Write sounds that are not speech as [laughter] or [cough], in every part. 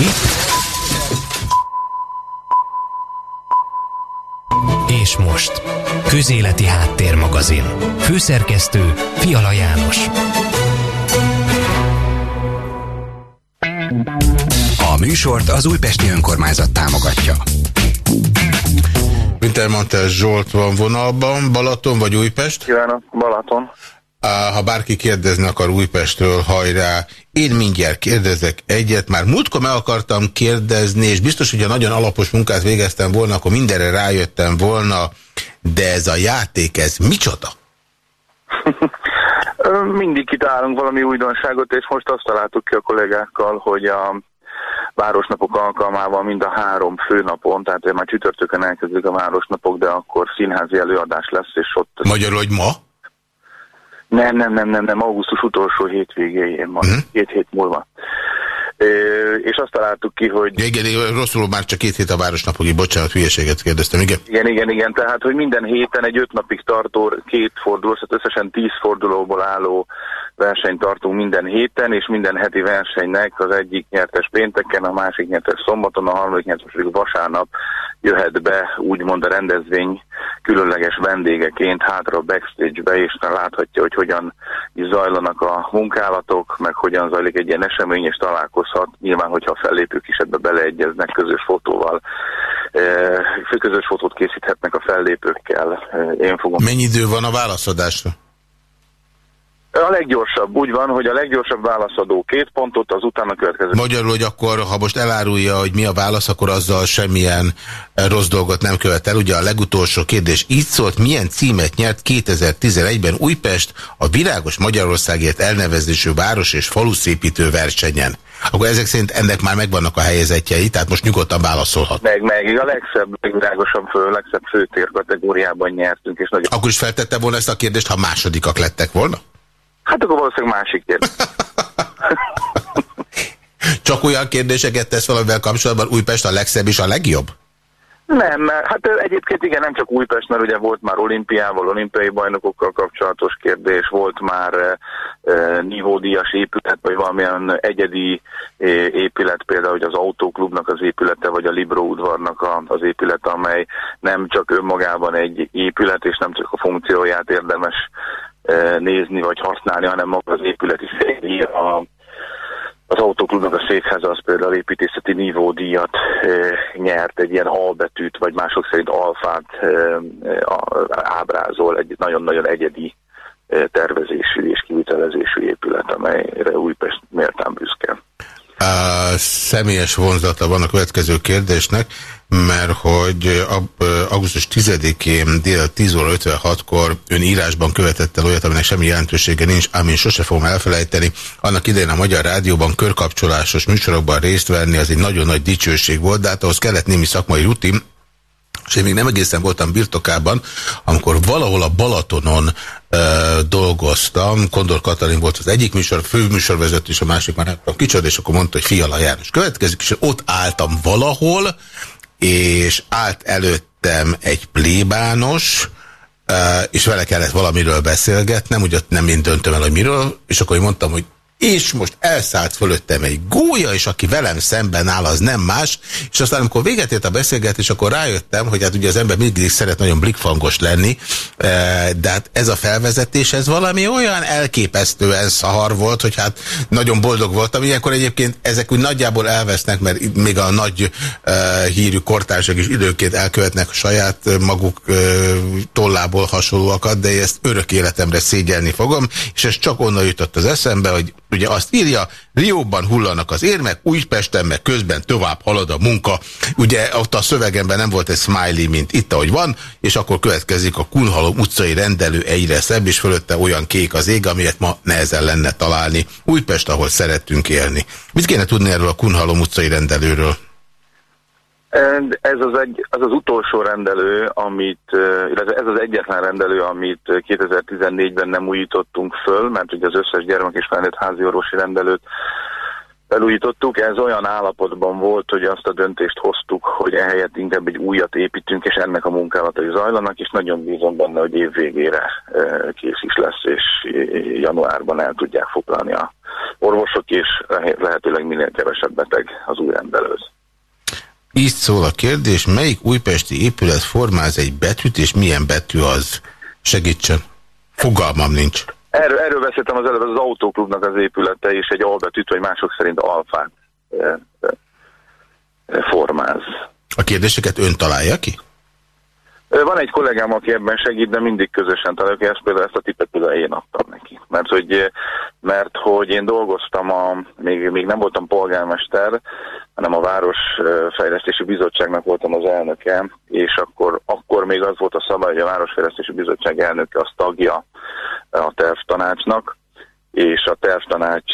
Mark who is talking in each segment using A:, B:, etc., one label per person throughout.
A: Itt. És most. Közéleti Háttérmagazin. Főszerkesztő Fiala János. A műsort az Újpesti Önkormányzat támogatja.
B: Wintermantel Zsolt van vonalban, Balaton vagy Újpest?
C: Kívánok, Balaton.
B: Ha bárki kérdezni akar Újpestről, hajrá. Én mindjárt kérdezek egyet. Már múltkor meg akartam kérdezni, és biztos, hogyha nagyon alapos munkát végeztem volna, akkor mindenre rájöttem volna, de ez a játék, ez micsoda? [laughs]
C: Mindig kitálunk valami újdonságot, és most azt találtuk ki a kollégákkal, hogy a városnapok alkalmával mind a három főnapon, tehát már csütörtökön elkezdődik a városnapok, de akkor színházi előadás lesz, és ott...
B: Magyarul, hogy ma?
C: Nem, nem, nem, nem, nem, augusztus utolsó hétvégéjén van, uh mhm. két hét múlva. És azt találtuk ki, hogy...
B: Igen, igen, rosszul már csak két hét a városnapogi, bocsánat, hülyeséget kérdeztem, igen?
C: Igen, igen, igen, tehát, hogy minden héten egy öt napig tartó két forduló, tehát összesen tíz fordulóból álló versenyt tartunk minden héten, és minden heti versenynek az egyik nyertes pénteken, a másik nyertes szombaton, a harmadik nyertes pedig vasárnap jöhet be úgymond a rendezvény különleges vendégeként hátra a backstage-be, és láthatja, hogy hogyan is zajlanak a munkálatok, meg hogyan zajlik egy ilyen esemény, és találkozhat. Nyilván, hogyha a fellépők is ebbe beleegyeznek közös fotóval, e, közös fotót készíthetnek a fellépőkkel. E, én fogom...
B: Mennyi idő van a válaszadásra?
C: A leggyorsabb, úgy van, hogy a leggyorsabb válaszadó két pontot, az utána következő.
B: Magyarul, hogy akkor, ha most elárulja, hogy mi a válasz, akkor azzal semmilyen eh, rossz dolgot nem követel. Ugye a legutolsó kérdés így szólt, milyen címet nyert 2011-ben Újpest a Virágos Magyarországért elnevezésű város és faluszépítő versenyen? Akkor ezek szerint ennek már megvannak a helyezetjei, tehát most nyugodtan válaszolhat.
C: Meg, meg, a legszebb, legvirágosabb fő, legszebb főtér kategóriában nyertünk. És nagyon...
B: Akkor is feltette volna ezt a kérdést, ha másodikak lettek volna?
C: Hát akkor valószínűleg másik kérdés. [laughs]
B: Csak olyan kérdéseket tesz valamivel kapcsolatban Újpest a legszebb és a legjobb?
C: Nem, hát egyébként igen, nem csak Újpest, mert ugye volt már olimpiával, olimpiai bajnokokkal kapcsolatos kérdés, volt már e, e, nívódíjas épület, vagy valamilyen egyedi e, épület, például hogy az autóklubnak az épülete, vagy a Libro udvarnak a, az épülete, amely nem csak önmagában egy épület, és nem csak a funkcióját érdemes nézni vagy használni, hanem maga az épület is a, az autóklubnak a székháza az például építészeti nívódíjat e, nyert, egy ilyen albetűt, vagy mások szerint alfát e, ábrázol, egy nagyon-nagyon egyedi e, tervezésű és kivitelezésű épület, amelyre Újpest méltán büszke.
B: A személyes vonzata van a következő kérdésnek, mert hogy augusztus 10-én dél 10 óra 56-kor ön írásban követett el olyat, aminek semmi jelentősége nincs, ám én sose fogom elfelejteni. Annak idején a Magyar Rádióban körkapcsolásos műsorokban részt venni, az egy nagyon nagy dicsőség volt, de hát ahhoz kellett némi szakmai rutin, és én még nem egészen voltam birtokában, amikor valahol a Balatonon ö, dolgoztam, Kondor Katalin volt az egyik műsor, főműsorvezető, és a másik már nem tudom kicsoda, és akkor mondta, hogy Fiala János következik, és ott álltam valahol, és állt előttem egy plébános, és vele kellett valamiről beszélgetnem, ugye nem én döntöm el, hogy miről, és akkor mondtam, hogy és most elszállt fölöttem egy gólya, és aki velem szemben áll, az nem más, és aztán amikor véget ért a beszélgetés, akkor rájöttem, hogy hát ugye az ember mindig szeret nagyon blikfangos lenni, eh, de hát ez a felvezetés, ez valami olyan elképesztően szahar volt, hogy hát nagyon boldog voltam. Ilyenkor egyébként ezek úgy nagyjából elvesznek, mert még a nagy uh, hírű kortársak is időként elkövetnek saját maguk uh, tollából hasonlóakat, de ezt örök életemre szégyelni fogom, és ez csak onnan jutott az eszembe, hogy ugye azt írja, Rióban hullanak az érmek, Újpesten meg közben tovább halad a munka. Ugye ott a szövegemben nem volt egy smiley, mint itt, ahogy van, és akkor következik a Kunhalom utcai rendelő egyre szebb, és fölötte olyan kék az ég, amilyet ma nehezen lenne találni. Újpest, ahol szerettünk élni. Mit kéne tudni erről a Kunhalom utcai rendelőről?
C: Ez az, egy, az az utolsó rendelő, amit, illetve ez az egyetlen rendelő, amit 2014-ben nem újítottunk föl, mert ugye az összes gyermek és felnőtt házi orvosi rendelőt felújítottuk. Ez olyan állapotban volt, hogy azt a döntést hoztuk, hogy ehelyett inkább egy újat építünk, és ennek a munkálatai zajlanak, és nagyon bízom benne, hogy év végére kész is lesz, és januárban el tudják foglalni a orvosok, és lehetőleg minél kevesebb beteg az új rendelőz.
B: Így szól a kérdés, melyik újpesti épület formáz egy betűt, és milyen betű az? Segítsen. Fogalmam nincs.
C: Erről, erről beszéltem az előbb, az autóklubnak az épülete, és egy albetűt, vagy mások szerint alfát e, e, formáz.
B: A kérdéseket ön találja ki?
C: Van egy kollégám, aki ebben segít, de mindig közösen találjuk, ezt például ezt a tippet például én adtam neki. Mert hogy, mert hogy én dolgoztam, a, még, még nem voltam polgármester, hanem a Városfejlesztési Bizottságnak voltam az elnöke, és akkor, akkor még az volt a szabály, hogy a Városfejlesztési Bizottság elnöke az tagja a tervtanácsnak, és a tervtanács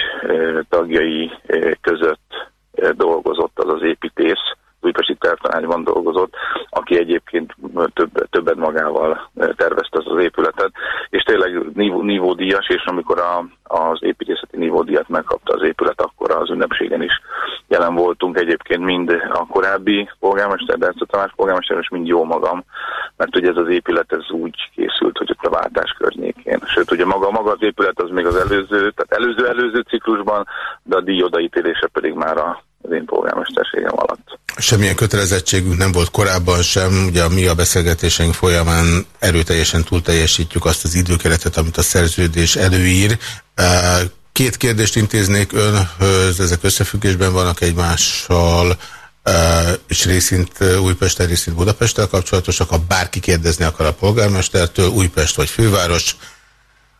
C: tagjai között dolgozott az az építész, újpesti tervtanácsban dolgozott, aki egyébként több, többet magával tervezte az, az épületet, és tényleg nívó, nívódíjas, és amikor a, az építészeti nívódíjat megkapta az épület, akkor az ünnepségen is jelen voltunk egyébként mind a korábbi polgármester, de ezt a Tamás polgármester, és mind jó magam, mert ugye ez az épület ez úgy készült, hogy ott a váltás környékén. Sőt, ugye maga, maga az épület az még az előző, tehát előző-előző ciklusban, de a díj odaítélése pedig már a az én polgármesterségem alatt.
B: Semmilyen kötelezettségünk nem volt korábban sem, ugye mi a beszélgetéseink folyamán erőteljesen túlteljesítjük azt az időkeretet, amit a szerződés előír. Két kérdést intéznék önhöz, ezek összefüggésben vannak egymással, és részint Újpesten, részint Budapesttel kapcsolatosak. Ha bárki kérdezni akar a polgármestertől, Újpest vagy főváros,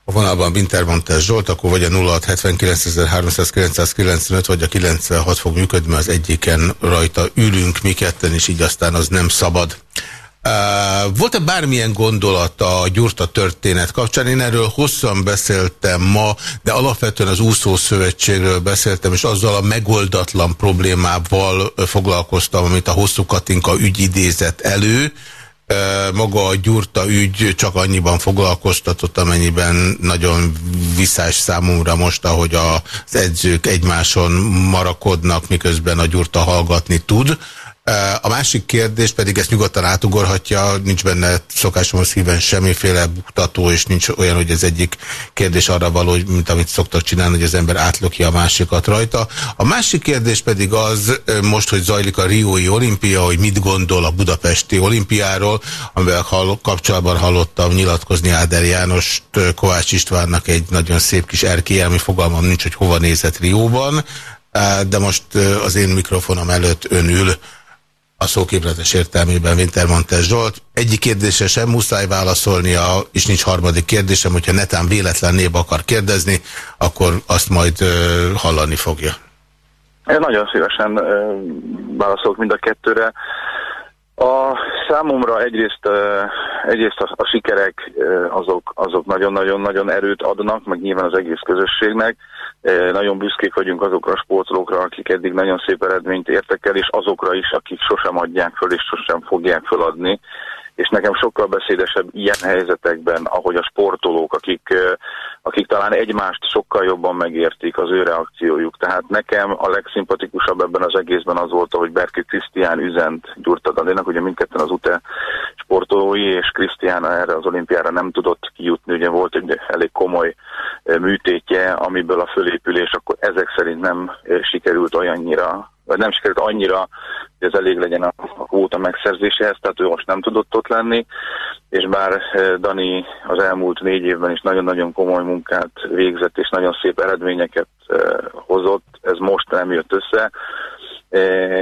B: a vonalban Wintermontes Zsolt, akkor vagy a 0679.395 vagy a 96 fog működni, mert az egyiken rajta ülünk mi ketten, és így aztán az nem szabad. Uh, Volt-e bármilyen gondolat a Gyurta történet kapcsán? Én erről hosszan beszéltem ma, de alapvetően az úszó szövetségről beszéltem, és azzal a megoldatlan problémával foglalkoztam, amit a hosszú Katinka ügy idézett elő, maga a gyurta ügy csak annyiban foglalkoztatott, amennyiben nagyon visszás számomra most, ahogy az edzők egymáson marakodnak, miközben a gyurta hallgatni tud. A másik kérdés pedig ezt nyugodtan átugorhatja, nincs benne szokásomhoz híven semmiféle buktató, és nincs olyan, hogy az egyik kérdés arra való, mint amit szoktak csinálni, hogy az ember átlöki a másikat rajta. A másik kérdés pedig az, most, hogy zajlik a Riói olimpia, hogy mit gondol a budapesti olimpiáról, amivel kapcsolatban hallottam nyilatkozni Áder Jánost, Kovács Istvánnak egy nagyon szép kis erkély, ami fogalmam nincs, hogy hova nézett Rióban, de most az én mikrofonom előtt ön ül, a szóképletes értelmében Wintermantes Zsolt. Egyik kérdésre sem muszáj válaszolnia, és nincs harmadik kérdésem, hogyha netán véletlen név akar kérdezni, akkor azt majd hallani fogja.
C: Én nagyon szívesen válaszolok mind a kettőre. A számomra egyrészt, egyrészt a, a sikerek azok nagyon-nagyon-nagyon erőt adnak, meg nyilván az egész közösségnek. Nagyon büszkék vagyunk azokra a sportolókra, akik eddig nagyon szép eredményt értek el, és azokra is, akik sosem adják föl, és sosem fogják föladni és nekem sokkal beszédesebb ilyen helyzetekben, ahogy a sportolók, akik, akik talán egymást sokkal jobban megértik az ő reakciójuk. Tehát nekem a legszimpatikusabb ebben az egészben az volt, hogy Berki Krisztián üzent Gyurta Daninak, ugye mindketten az UTE sportolói, és Krisztián erre az olimpiára nem tudott kijutni, ugye volt egy elég komoly műtétje, amiből a fölépülés akkor ezek szerint nem sikerült olyannyira vagy nem sikerült annyira, hogy ez elég legyen a, kvóta megszerzéséhez, tehát ő most nem tudott ott lenni, és bár eh, Dani az elmúlt négy évben is nagyon-nagyon komoly munkát végzett, és nagyon szép eredményeket eh, hozott, ez most nem jött össze.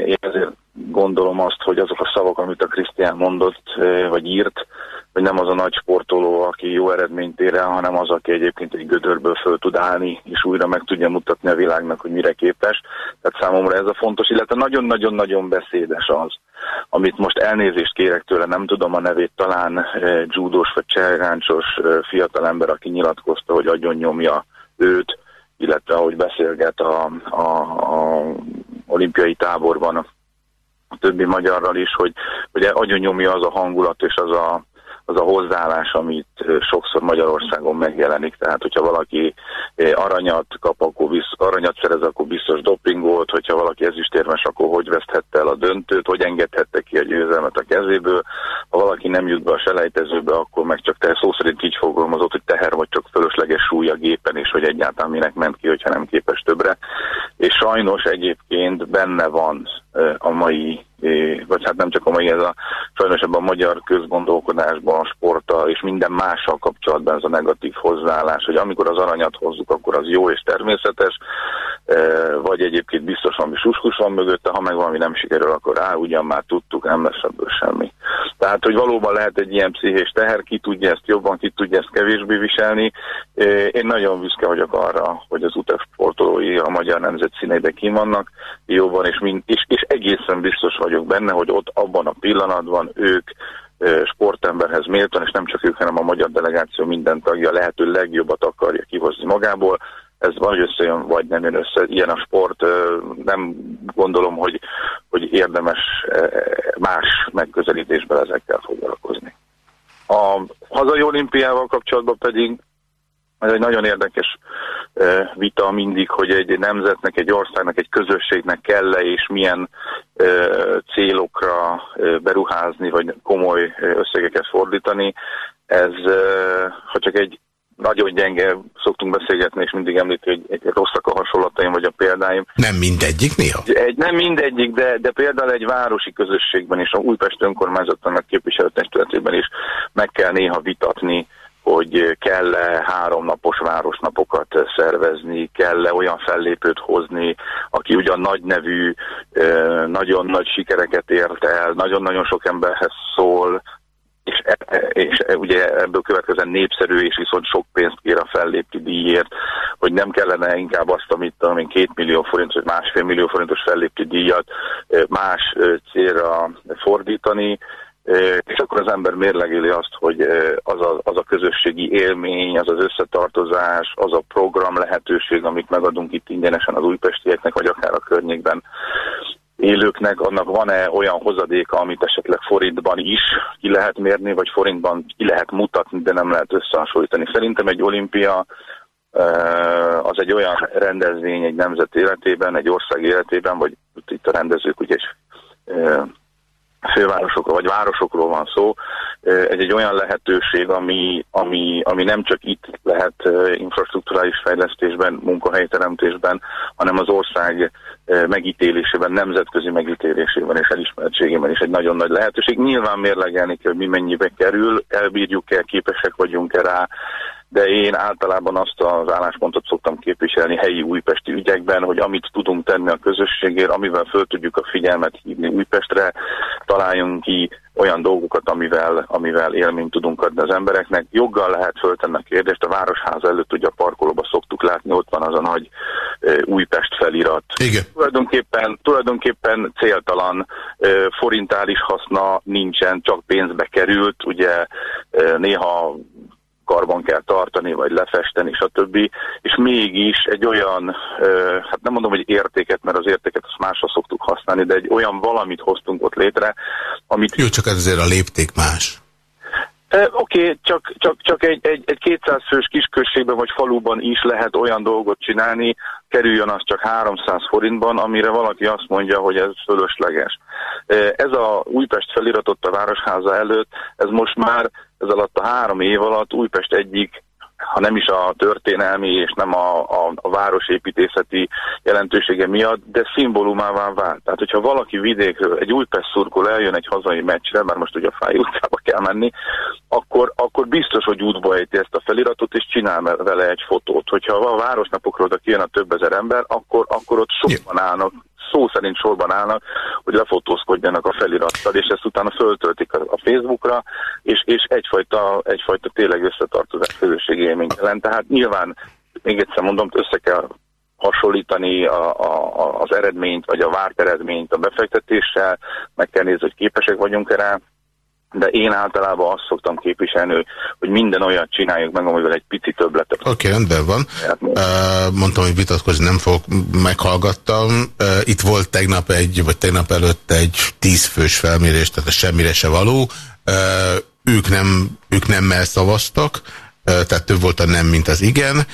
C: Én ezért gondolom azt, hogy azok a szavak, amit a Krisztián mondott, vagy írt, hogy nem az a nagy sportoló, aki jó eredményt ér el, hanem az, aki egyébként egy gödörből föl tud állni, és újra meg tudja mutatni a világnak, hogy mire képes. Tehát számomra ez a fontos, illetve nagyon-nagyon-nagyon beszédes az, amit most elnézést kérek tőle, nem tudom a nevét, talán judós vagy cselgáncsos eh, fiatalember, aki nyilatkozta, hogy agyon nyomja őt, illetve ahogy beszélget a, a, a olimpiai táborban a többi magyarral is, hogy, hogy agyon nyomja az a hangulat és az a, az a hozzáállás, amit sokszor Magyarországon megjelenik. Tehát, hogyha valaki aranyat kap, akkor biztos, aranyat szerez, akkor biztos dopingolt, hogyha valaki ezüstérmes, akkor hogy veszthette el a döntőt, hogy engedhette ki a győzelmet a kezéből, ha valaki nem jut be a selejtezőbe, akkor meg csak te szó szerint így fogalmazott, hogy teher vagy csak fölösleges súly a gépen, és hogy egyáltalán minek ment ki, hogyha nem képes többre. És sajnos egyébként benne van a mai vagy hát nem csak a mai, ez a sajnos a magyar közgondolkodásban, a sporttal és minden mással kapcsolatban ez a negatív hozzáállás, hogy amikor az aranyat hozzuk, akkor az jó és természetes, vagy egyébként biztos valami suskus van mögötte, ha meg valami nem sikerül, akkor á, ugyan már tudtuk, nem lesz ebből semmi. Tehát, hogy valóban lehet egy ilyen pszichés teher, ki tudja ezt jobban, ki tudja ezt kevésbé viselni. Én nagyon büszke vagyok arra, hogy az UTEF sportolói a magyar nemzet színeibe kim vannak, jóban, és, mind, és, és egészen biztos vagyok benne, hogy ott abban a pillanatban ők sportemberhez méltan, és nem csak ők, hanem a magyar delegáció minden tagja lehető legjobbat akarja kihozni magából. Ez vagy összejön, vagy nem jön össze. Ilyen a sport. Nem gondolom, hogy, hogy érdemes más megközelítésben ezekkel foglalkozni. A hazai olimpiával kapcsolatban pedig ez egy nagyon érdekes vita mindig, hogy egy nemzetnek, egy országnak, egy közösségnek kell-e és milyen célokra beruházni, vagy komoly összegeket fordítani. Ez, ha csak egy nagyon gyenge, szoktunk beszélgetni, és mindig említi, hogy egy rosszak a hasonlataim, vagy a példáim.
B: Nem mindegyik néha?
C: Egy, nem mindegyik, de, de például egy városi közösségben és a Újpest önkormányzatnak képviselőtestületében is meg kell néha vitatni, hogy kell-e háromnapos városnapokat szervezni, kell-e olyan fellépőt hozni, aki ugyan nagy nevű, nagyon nagy sikereket ért el, nagyon-nagyon sok emberhez szól, és, e, és e, ugye ebből következően népszerű és viszont sok pénzt kér a fellépti díjért, hogy nem kellene inkább azt, amit tudom én, két millió forint vagy másfél millió forintos fellépti díjat más célra fordítani, és akkor az ember mérlegéli azt, hogy az a, az a közösségi élmény, az az összetartozás, az a program lehetőség, amit megadunk itt ingyenesen az újpestieknek, vagy akár a környékben élőknek, annak van-e olyan hozadéka, amit esetleg forintban is ki lehet mérni, vagy forintban ki lehet mutatni, de nem lehet összehasonlítani. Szerintem egy olimpia az egy olyan rendezvény egy nemzet életében, egy ország életében, vagy itt a rendezők ugye fővárosokról vagy városokról van szó, ez egy olyan lehetőség, ami, ami, ami nem csak itt lehet infrastruktúrális fejlesztésben, munkahelyteremtésben, hanem az ország megítélésében, nemzetközi megítélésében és elismertségében is egy nagyon nagy lehetőség. Nyilván mérlegelni kell, hogy mi mennyibe kerül, elbírjuk-e, képesek vagyunk-e rá, de én általában azt az álláspontot szoktam képviselni helyi újpesti ügyekben, hogy amit tudunk tenni a közösségért, amivel föl tudjuk a figyelmet hívni Újpestre, találjunk ki olyan dolgokat, amivel, amivel élményt tudunk adni az embereknek. Joggal lehet föltenni a kérdést, a Városháza előtt ugye a parkolóba szoktuk látni, ott van az a nagy e, Újpest felirat.
B: Igen.
C: Tulajdonképpen, tulajdonképpen céltalan, e, forintális haszna nincsen, csak pénzbe került, ugye e, néha karban kell tartani, vagy lefesteni, stb. És mégis egy olyan, hát nem mondom, hogy értéket, mert az értéket azt másra szoktuk használni, de egy olyan valamit hoztunk ott létre, amit...
B: Jó, csak ezért a lépték más.
C: Oké, okay, csak, csak, csak egy, egy, egy 200 fős kisközségben vagy faluban is lehet olyan dolgot csinálni, kerüljön az csak 300 forintban, amire valaki azt mondja, hogy ez fölösleges. Ez a Újpest feliratott a Városháza előtt, ez most már ez alatt a három év alatt Újpest egyik ha nem is a történelmi és nem a, a, a városépítészeti jelentősége miatt, de szimbólumává vált. Tehát, hogyha valaki vidékről, egy Újpest szurkol eljön egy hazai meccsre, mert most ugye a Fáj utcába kell menni, akkor, akkor biztos, hogy útba ejti ezt a feliratot, és csinál vele egy fotót. Hogyha a városnapokról oda kijön a több ezer ember, akkor, akkor ott sokan állnak szó szerint sorban állnak, hogy lefotózkodjanak a felirattal, és ezt utána föltöltik a Facebookra, és, és egyfajta, egyfajta tényleg összetartozás közösségi élmény jelent. Tehát nyilván, még egyszer mondom, össze kell hasonlítani a, a, az eredményt, vagy a várt eredményt a befektetéssel, meg kell nézni, hogy képesek vagyunk erre, de én általában azt szoktam képviselni, hogy minden olyat csináljuk meg, amivel egy pici többletet.
B: Oké, okay, rendben van. Uh, mondtam, hogy vitatkozni nem fogok, meghallgattam. Itt volt tegnap egy, vagy tegnap előtt egy tízfős felmérés, tehát semmire se való. Ők nem, ők nemmel szavaztak, tehát több volt a nem, mint az igen.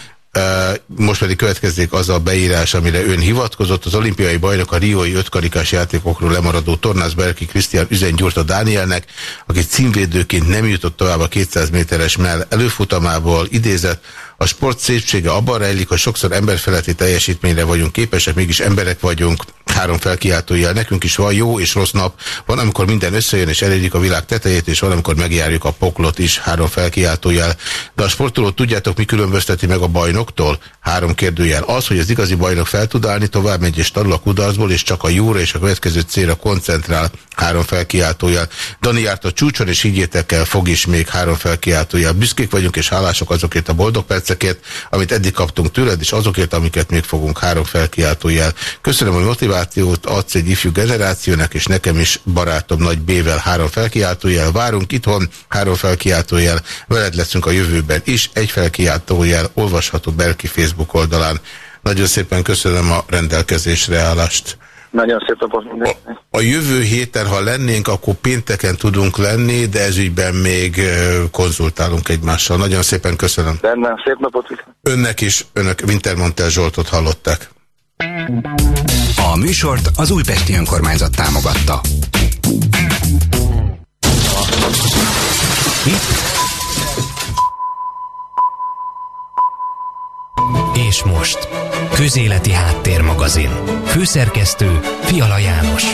B: Most pedig következik az a beírás, amire ön hivatkozott. Az olimpiai bajnok a Riói ötkarikás játékokról lemaradó Tornász Berki Krisztián üzen gyúrt a Dánielnek, aki címvédőként nem jutott tovább a 200 méteres mell előfutamából idézett. A sport szépsége abban rejlik, hogy sokszor emberfeletti teljesítményre vagyunk képesek, mégis emberek vagyunk. Három felkiáltójel. Nekünk is van jó és rossz nap. Van, amikor minden összejön és elérjük a világ tetejét, és van, amikor megjárjuk a poklot is. Három felkiáltójel. De a sportoló tudjátok, mi különbözteti meg a bajnoktól? Három kérdőjel. Az, hogy az igazi bajnok fel tud állni, tovább megy és tanul a kudarcból, és csak a jóra és a következő célra koncentrál. Három felkiáltójel. Dani járt a csúcson, és higgyétek el, fog is még három felkiáltójel. Büszkék vagyunk, és hálások azokért a boldog percekért, amit eddig kaptunk tőled, és azokért, amiket még fogunk három felkiáltójel. Köszönöm, hogy motivációt adsz egy ifjú generációnak, és nekem is barátom nagy B-vel három felkiáltójel. Várunk itthon, három felkiáltójel, veled leszünk a jövőben is, egy felkiáltójel, olvasható Berki Facebook oldalán. Nagyon szépen köszönöm a rendelkezésre állást.
D: Nagyon szép napot
B: a, a jövő héten, ha lennénk, akkor pénteken tudunk lenni, de ezügyben még konzultálunk egymással. Nagyon szépen köszönöm.
D: Rendben, szép napot.
B: Önnek is, önök Wintermantel Zsoltot hallották.
A: A műsort az Újpesti Önkormányzat támogatta. És most Közéleti Háttérmagazin Főszerkesztő Fiala János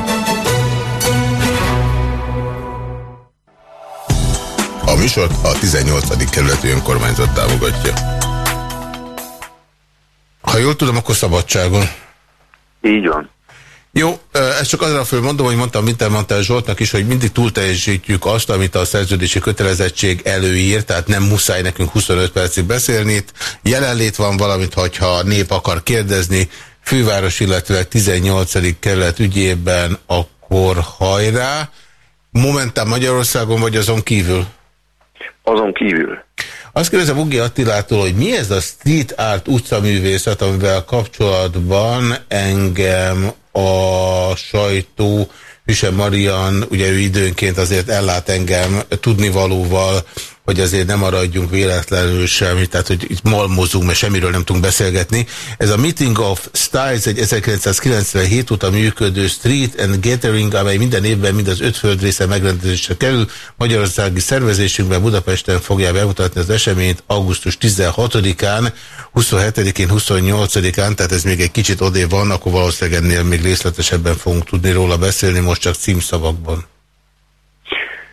B: A műsort a 18. kerületi önkormányzat támogatja. Ha jól tudom, akkor szabadságon.
D: Így van.
B: Jó, ezt csak azra mondom, hogy mondtam Wintermantel Zsoltnak is, hogy mindig túlteljesítjük azt, amit a szerződési kötelezettség előír, tehát nem muszáj nekünk 25 percig beszélni. Itt jelenlét van valamit, hogyha a nép akar kérdezni, főváros, illetve 18. kerület ügyében, akkor hajrá. Momentán Magyarországon vagy azon kívül?
D: Azon kívül.
B: Azt kérdezem Ugi Attilától, hogy mi ez a street art utcaművészet, amivel kapcsolatban engem a sajtó, Hüse Marian, ugye ő időnként azért ellát engem tudnivalóval, hogy azért nem maradjunk véletlenül semmi, tehát hogy itt malmozunk, mert semmiről nem tudunk beszélgetni. Ez a Meeting of Styles egy 1997 óta működő Street and Gathering, amely minden évben mind az öt földrésze megrendezésre kerül. Magyarországi szervezésünkben Budapesten fogja bemutatni az eseményt augusztus 16-án, 27-én, 28-án, tehát ez még egy kicsit odé van, akkor valószínűleg ennél még részletesebben fogunk tudni róla beszélni, most csak címszavakban.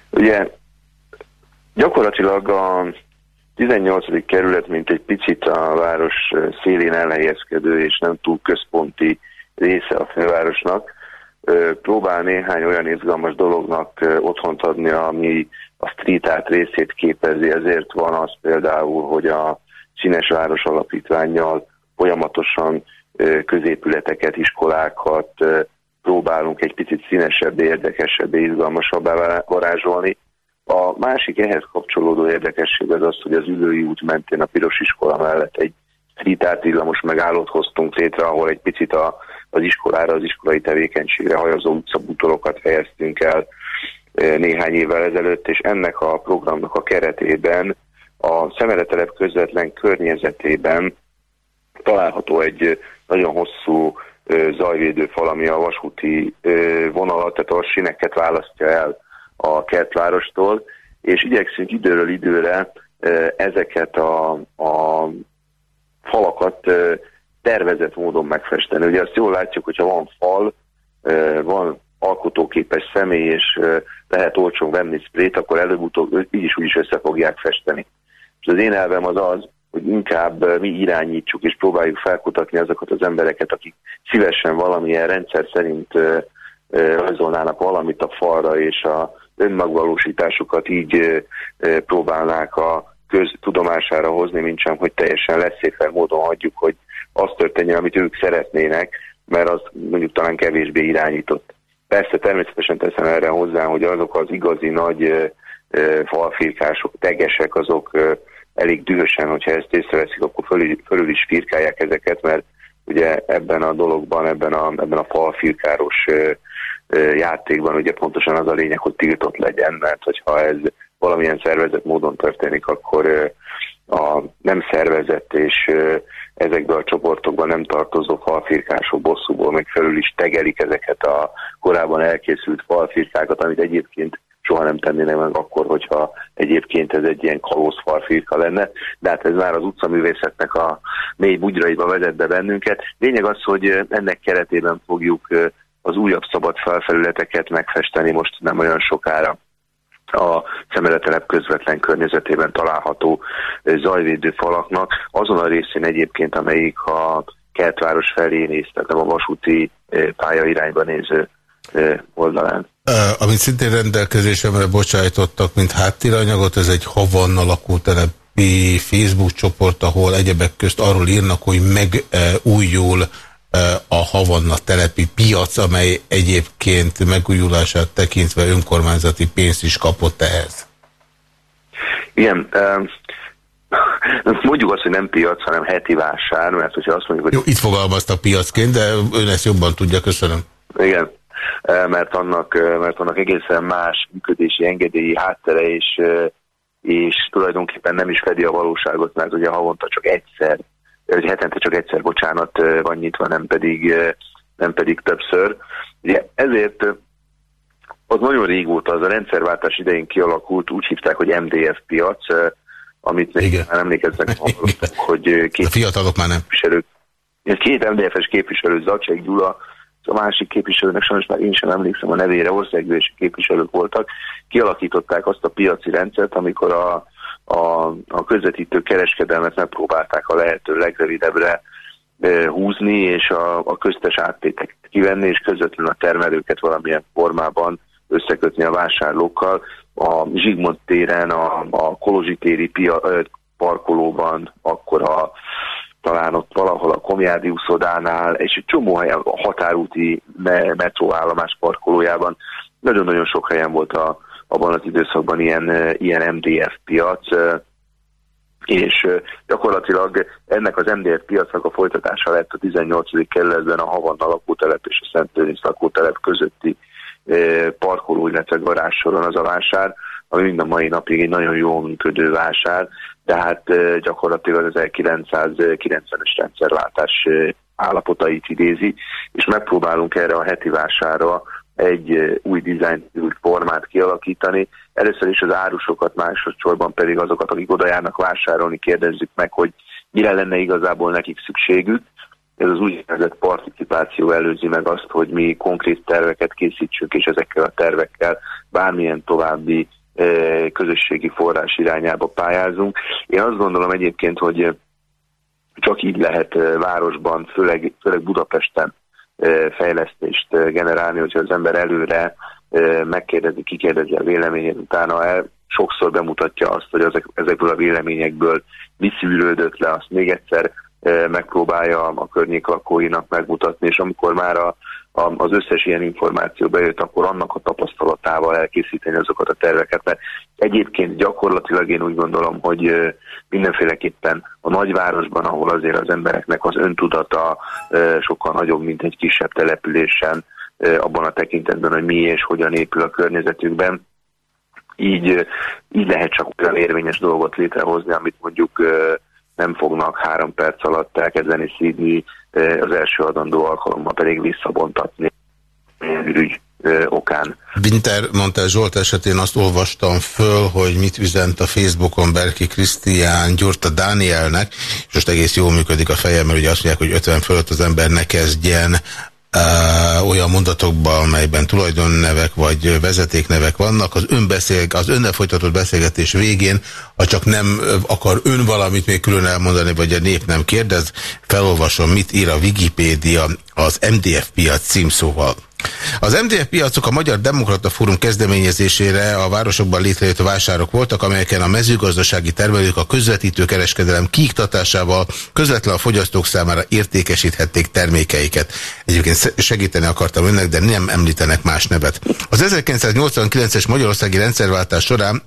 D: Ugye Gyakorlatilag a 18. kerület, mint egy picit a város szélén elhelyezkedő és nem túl központi része a fővárosnak, próbál néhány olyan izgalmas dolognak otthont adni, ami a street art részét képezi. Ezért van az például, hogy a Színes Város Alapítványjal folyamatosan középületeket, iskolákat próbálunk egy picit színesebb, érdekesebb, izgalmasabbá varázsolni. A másik ehhez kapcsolódó érdekesség az az, hogy az Ülői út mentén a Piros iskola mellett egy street art villamos megállót hoztunk létre, ahol egy picit a, az iskolára, az iskolai tevékenységre hajazó utcabútorokat helyeztünk el e, néhány évvel ezelőtt, és ennek a programnak a keretében a szemeletelep közvetlen környezetében található egy nagyon hosszú e, zajvédő fal, ami a vasúti e, vonalat, tehát a sineket választja el a kertvárostól, és igyekszünk időről időre ezeket a, a falakat tervezett módon megfesteni. Ugye azt jól látjuk, hogyha van fal, van alkotóképes személy, és lehet olcsón venni sprét, akkor előbb-utóbb így is úgy is össze fogják festeni. És az én elvem az az, hogy inkább mi irányítsuk és próbáljuk felkutatni azokat az embereket, akik szívesen valamilyen rendszer szerint rajzolnának valamit a falra, és a önmagvalósításukat így próbálnák a köztudomására hozni, mint sem, hogy teljesen leszéfer módon hagyjuk, hogy az történjen, amit ők szeretnének, mert az mondjuk talán kevésbé irányított. Persze természetesen teszem erre hozzá, hogy azok az igazi nagy falfirkások, tegesek, azok elég dühösen, hogyha ezt észreveszik, akkor fölül, fölül is firkálják ezeket, mert ugye ebben a dologban, ebben a, ebben a falfirkáros játékban ugye pontosan az a lényeg, hogy tiltott legyen, mert hogyha ez valamilyen szervezett módon történik, akkor a nem szervezett és ezekben a csoportokban nem tartozó falfirkások bosszúból még felül is tegelik ezeket a korábban elkészült falfirkákat, amit egyébként soha nem tennének meg akkor, hogyha egyébként ez egy ilyen kalózfalfirka lenne, de hát ez már az utcaművészetnek a mély bugyraiba vezet be bennünket. Lényeg az, hogy ennek keretében fogjuk az újabb szabad felfelületeket megfesteni most nem olyan sokára a szemeletelep közvetlen környezetében található zajvédő falaknak, azon a részén egyébként, amelyik a Kertváros felé néz, tehát a vasúti pálya irányba néző oldalán.
B: Amit szintén rendelkezésemre bocsájtottak, mint háttéranyagot, ez egy Havanna lakótelepi Facebook csoport, ahol egyebek közt arról írnak, hogy megújul a Havanna telepi piac, amely egyébként megújulását tekintve önkormányzati pénzt is kapott ehhez.
D: Igen, [laughs] mondjuk azt, hogy nem piac, hanem heti vásár, mert hogyha azt mondjuk, hogy...
B: Jó, itt fogalmaztak piacként, de ön ezt jobban tudja, köszönöm.
D: Igen, mert annak, mert annak egészen más működési engedélyi háttere, és, és tulajdonképpen nem is fedi a valóságot, mert ugye havonta csak egyszer hogy hetente csak egyszer, bocsánat, van nyitva, nem pedig, nem pedig többször. Ugye ezért az nagyon régóta, az a rendszerváltás idején kialakult, úgy hívták, hogy MDF piac, amit még Igen. már emlékeznek, [laughs] hogy
B: két a fiatalok már nem.
D: Képviselők, két MDF-es képviselő, Zacsek Gyula, a másik képviselőnek sajnos már én sem emlékszem a nevére, országgyűlési képviselők voltak, kialakították azt a piaci rendszert, amikor a a, a közvetítő kereskedelmet megpróbálták a lehető legrövidebbre húzni, és a, a köztes áttéteket kivenni, és közvetlenül a termelőket valamilyen formában összekötni a vásárlókkal. A Zsigmond téren, a, a Kolozsi téri pia, parkolóban, akkor a, talán ott valahol a Komjádi úszodánál, és egy csomó helyen, a határúti metróállomás parkolójában, nagyon-nagyon sok helyen volt a, abban az időszakban ilyen, ilyen MDF piac, és gyakorlatilag ennek az MDF piacnak a folytatása lett a 18. kerületben a Havanna lakótelep és a Szent Lőrinc lakótelep közötti parkoló, illetve garázsoron az a vásár, ami mind a mai napig egy nagyon jól működő vásár, tehát gyakorlatilag az 1990-es rendszerváltás állapotait idézi, és megpróbálunk erre a heti vásárra egy új dizájn, új formát kialakítani. Először is az árusokat, másodszorban pedig azokat, akik oda járnak vásárolni, kérdezzük meg, hogy mire lenne igazából nekik szükségük. Ez az úgynevezett participáció előzi meg azt, hogy mi konkrét terveket készítsünk, és ezekkel a tervekkel bármilyen további közösségi forrás irányába pályázunk. Én azt gondolom egyébként, hogy csak így lehet városban, főleg, főleg Budapesten fejlesztést generálni, hogyha az ember előre megkérdezi, kikérdezi a véleményét, utána el sokszor bemutatja azt, hogy ezek, ezekből a véleményekből mi szűrődött le, azt még egyszer megpróbálja a környék lakóinak megmutatni, és amikor már a, az összes ilyen információ bejött, akkor annak a tapasztalatával elkészíteni azokat a terveket, mert egyébként gyakorlatilag én úgy gondolom, hogy mindenféleképpen a nagyvárosban, ahol azért az embereknek az öntudata sokkal nagyobb, mint egy kisebb településen, abban a tekintetben, hogy mi és hogyan épül a környezetükben, így, így lehet csak olyan érvényes dolgot létrehozni, amit mondjuk nem fognak három perc alatt elkezdeni szídni, az első adandó alkalommal pedig visszabontatni ürügy okán.
B: Winter mondta Zsolt esetén azt olvastam föl, hogy mit üzent a Facebookon Berki Krisztián Gyurta Dánielnek, és most egész jól működik a fejem, mert ugye azt mondják, hogy 50 fölött az ember ne kezdjen olyan mondatokban, amelyben tulajdonnevek vagy vezetéknevek vannak, az, önbeszél, az önnel folytatott beszélgetés végén, ha csak nem akar ön valamit még külön elmondani, vagy a nép nem kérdez, felolvasom, mit ír a Wikipédia az MDF piac címszóval. Az MDF piacok a Magyar Demokrata Fórum kezdeményezésére a városokban létrejött vásárok voltak, amelyeken a mezőgazdasági termelők a közvetítő kereskedelem kiiktatásával közvetlen a fogyasztók számára értékesíthették termékeiket. Egyébként segíteni akartam önnek, de nem említenek más nevet. Az 1989-es Magyarországi rendszerváltás során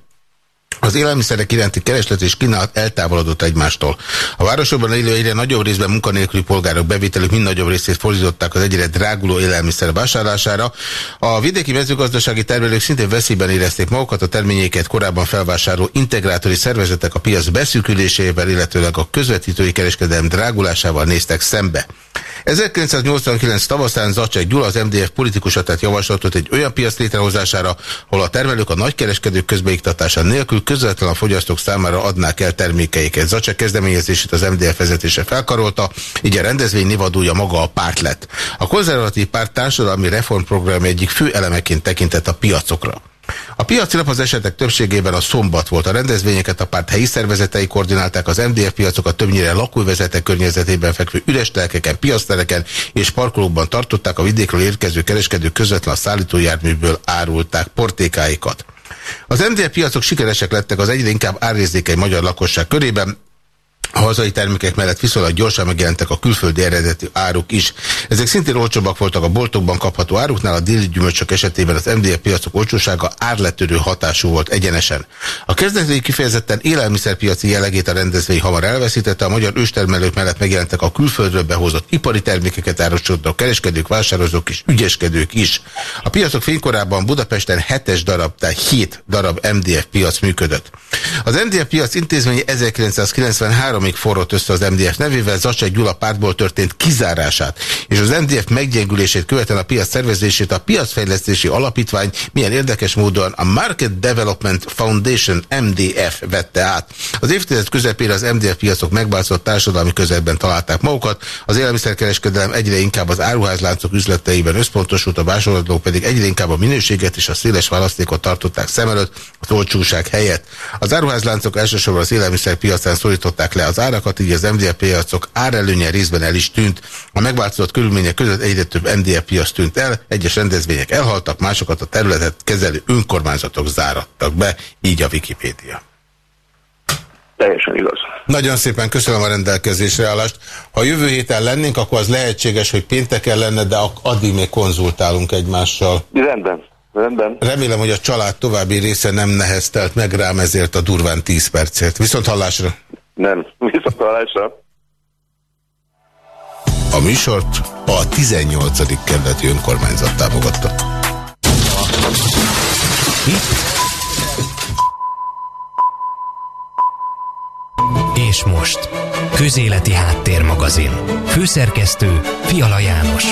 B: az élelmiszerek iránti kereslet és kínálat eltávolodott egymástól. A városokban élő egyre nagyobb részben munkanélküli polgárok bevételük mind nagyobb részét fordították az egyre dráguló élelmiszer vásárlására. A vidéki mezőgazdasági termelők szintén veszélyben érezték magukat, a terményeiket korábban felvásárló integrátori szervezetek a piac beszűkülésével, illetőleg a közvetítői kereskedelem drágulásával néztek szembe. 1989 tavaszán Zacsek Gyula az MDF politikusa tett javaslatot egy olyan piac létrehozására, ahol a termelők a nagykereskedők közbeiktatása nélkül közvetlen a fogyasztók számára adnák el termékeiket. Zacsek kezdeményezését az MDF vezetése felkarolta, így a rendezvény névadója maga a párt lett. A konzervatív párt társadalmi reformprogram egyik fő elemeként tekintett a piacokra. A piaci nap az esetek többségében a szombat volt. A rendezvényeket a párt helyi szervezetei koordinálták, az MDF piacokat többnyire lakóvezetek környezetében fekvő üres telkeken, piasztereken és parkolókban tartották, a vidékről érkező kereskedők közvetlen a szállítójárműből árulták portékáikat. Az MDF piacok sikeresek lettek az egyre inkább árrészékeny magyar lakosság körében, a hazai termékek mellett viszonylag gyorsan megjelentek a külföldi eredeti áruk is. Ezek szintén olcsóbbak voltak a boltokban kapható áruknál, a déli gyümölcsök esetében az MDF piacok olcsósága árletörő hatású volt egyenesen. A kezdetei kifejezetten élelmiszerpiaci jellegét a rendezvény hamar elveszítette, a magyar őstermelők mellett megjelentek a külföldről behozott ipari termékeket árusodó kereskedők, vásározók és ügyeskedők is. A piacok fénykorában Budapesten 7 darab, tehát 7 darab MDF piac működött. Az MDF piac intézménye 1993 még forrott össze az MDF nevével, Zacsek Gyula pártból történt kizárását, és az MDF meggyengülését követően a piac szervezését a Piacfejlesztési Alapítvány milyen érdekes módon a Market Development Foundation MDF vette át. Az évtized közepére az MDF piacok megbázott társadalmi közelben találták magukat, az élelmiszerkereskedelem egyre inkább az áruházláncok üzleteiben összpontosult, a vásárlók pedig egyre inkább a minőséget és a széles választékot tartották szem előtt az olcsóság helyett. Az áruházláncok elsősorban az élelmiszerpiacán szorították le az árakat, így az MDF piacok árelőnye részben el is tűnt. A megváltozott körülmények között egyre több MDF piac tűnt el, egyes rendezvények elhaltak, másokat a területet kezelő önkormányzatok zárattak be, így a Wikipédia.
C: Teljesen igaz.
B: Nagyon szépen köszönöm a rendelkezésre állást. Ha jövő héten lennénk, akkor az lehetséges, hogy pénteken lenne, de addig még konzultálunk egymással.
C: Rendben. Rendben.
B: Remélem, hogy a család további része nem neheztelt meg rám ezért a durván 10 percért. Viszont hallásra!
C: Nem, viszont hallásra!
B: A műsort a 18. kerületi önkormányzat támogatta.
A: És most, Közéleti Háttérmagazin. Főszerkesztő Fiala János.